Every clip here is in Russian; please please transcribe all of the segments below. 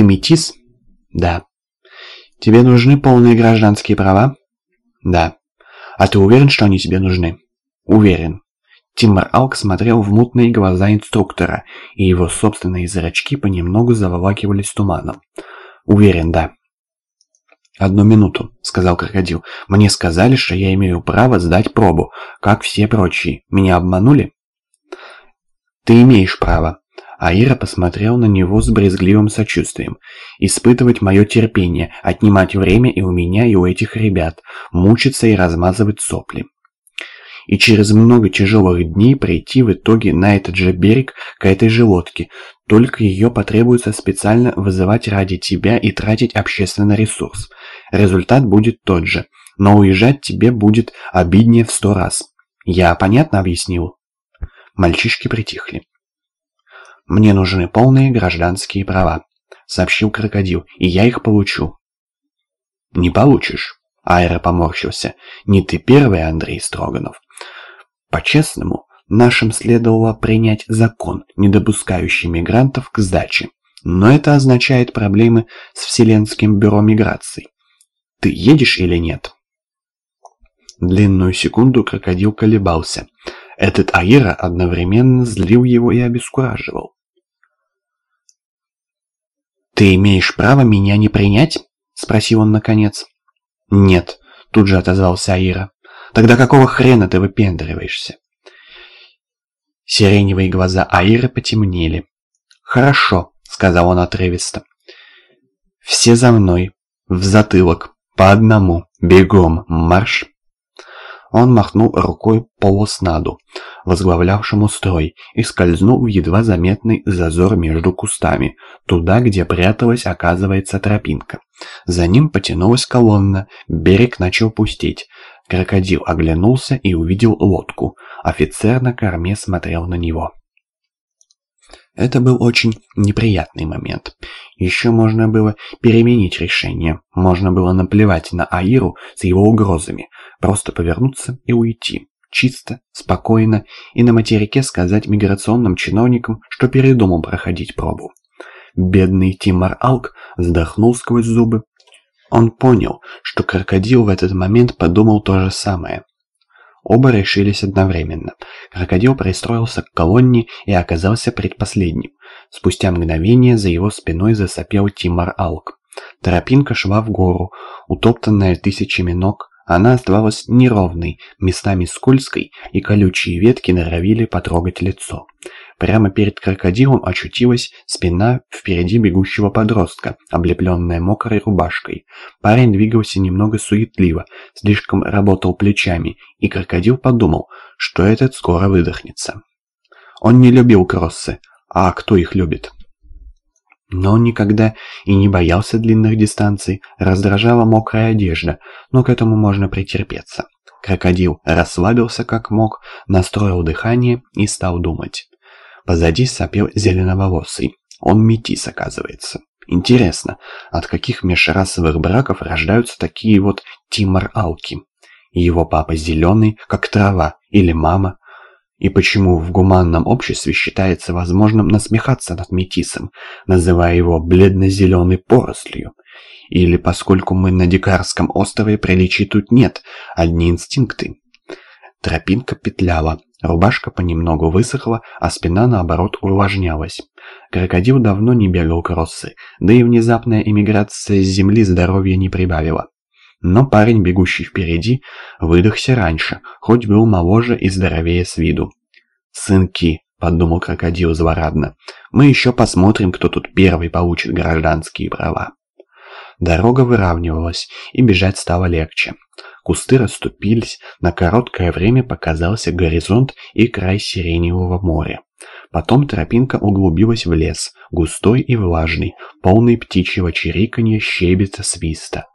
Ты метис? Да. Тебе нужны полные гражданские права? Да. А ты уверен, что они тебе нужны? Уверен. Тимур Алк смотрел в мутные глаза инструктора, и его собственные зрачки понемногу заволакивались туманом. Уверен, да. «Одну минуту», — сказал крокодил. «Мне сказали, что я имею право сдать пробу, как все прочие. Меня обманули?» «Ты имеешь право». Аира посмотрел на него с брезгливым сочувствием. «Испытывать мое терпение, отнимать время и у меня, и у этих ребят, мучиться и размазывать сопли и через много тяжелых дней прийти в итоге на этот же берег к этой же лодке, только ее потребуется специально вызывать ради тебя и тратить общественный ресурс. Результат будет тот же, но уезжать тебе будет обиднее в сто раз. Я понятно объяснил? Мальчишки притихли. «Мне нужны полные гражданские права», — сообщил крокодил, — «и я их получу». «Не получишь», — Айра поморщился. «Не ты первый, Андрей Строганов. По-честному, нашим следовало принять закон, не допускающий мигрантов к сдаче. Но это означает проблемы с Вселенским бюро миграции. Ты едешь или нет? Длинную секунду крокодил колебался. Этот Аира одновременно злил его и обескураживал. «Ты имеешь право меня не принять?» — спросил он наконец. «Нет», — тут же отозвался Аира. «Тогда какого хрена ты выпендриваешься?» Сиреневые глаза Аиры потемнели. «Хорошо», — сказал он отрывисто. «Все за мной, в затылок, по одному, бегом, марш!» Он махнул рукой полуснаду, возглавлявшему строй, и скользнул в едва заметный зазор между кустами, туда, где пряталась, оказывается, тропинка. За ним потянулась колонна, берег начал пустеть. Крокодил оглянулся и увидел лодку. Офицер на корме смотрел на него. Это был очень неприятный момент. Еще можно было переменить решение. Можно было наплевать на Аиру с его угрозами, просто повернуться и уйти. Чисто, спокойно и на материке сказать миграционным чиновникам, что передумал проходить пробу. Бедный Тимар Алк вздохнул сквозь зубы. Он понял, что крокодил в этот момент подумал то же самое. Оба решились одновременно. Крокодил пристроился к колонне и оказался предпоследним. Спустя мгновение за его спиной засопел Тимар Алк. Тропинка шла в гору, утоптанная тысячами ног. Она оставалась неровной, местами скользкой, и колючие ветки норовили потрогать лицо. Прямо перед крокодилом очутилась спина впереди бегущего подростка, облепленная мокрой рубашкой. Парень двигался немного суетливо, слишком работал плечами, и крокодил подумал, что этот скоро выдохнется. Он не любил кроссы, а кто их любит? Но он никогда и не боялся длинных дистанций, раздражала мокрая одежда, но к этому можно претерпеться. Крокодил расслабился как мог, настроил дыхание и стал думать. Позади сопел зеленоволосый. Он метис, оказывается. Интересно, от каких межрасовых браков рождаются такие вот Тимор-алки? Его папа зеленый, как трава, или мама? И почему в гуманном обществе считается возможным насмехаться над метисом, называя его бледно-зеленой порослью? Или поскольку мы на Дикарском острове приличий тут нет, одни инстинкты? Тропинка петляла, Рубашка понемногу высохла, а спина, наоборот, увлажнялась. Крокодил давно не бегал кроссы, да и внезапная эмиграция с земли здоровья не прибавила. Но парень, бегущий впереди, выдохся раньше, хоть был моложе и здоровее с виду. «Сынки», — подумал крокодил злорадно, — «мы еще посмотрим, кто тут первый получит гражданские права». Дорога выравнивалась, и бежать стало легче. Кусты расступились, на короткое время показался горизонт и край сиреневого моря. Потом тропинка углубилась в лес, густой и влажный, полный птичьего чириканья, щебета, свиста.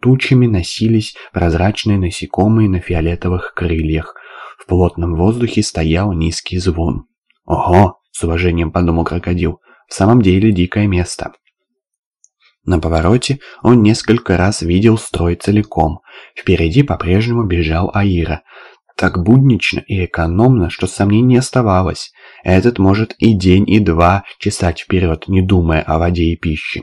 Тучами носились прозрачные насекомые на фиолетовых крыльях. В плотном воздухе стоял низкий звон. «Ого!» — с уважением подумал крокодил. «В самом деле дикое место». На повороте он несколько раз видел строй целиком. Впереди по-прежнему бежал Аира. Так буднично и экономно, что сомнений не оставалось. Этот может и день, и два чесать вперед, не думая о воде и пище.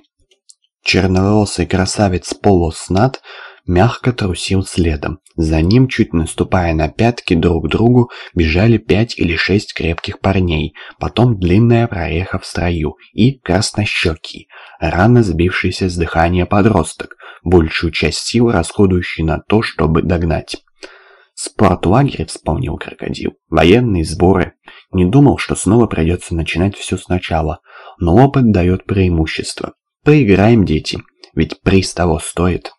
Черноволосый красавец полуснат мягко трусил следом. За ним, чуть наступая на пятки друг другу, бежали пять или шесть крепких парней, потом длинная прореха в строю и краснощекий, рано сбившийся с дыхания подросток, большую часть сил расходующий на то, чтобы догнать. Спортлагерь, вспомнил крокодил. Военные сборы. Не думал, что снова придется начинать все сначала. Но опыт дает преимущество. Поиграем, дети, ведь приз того стоит.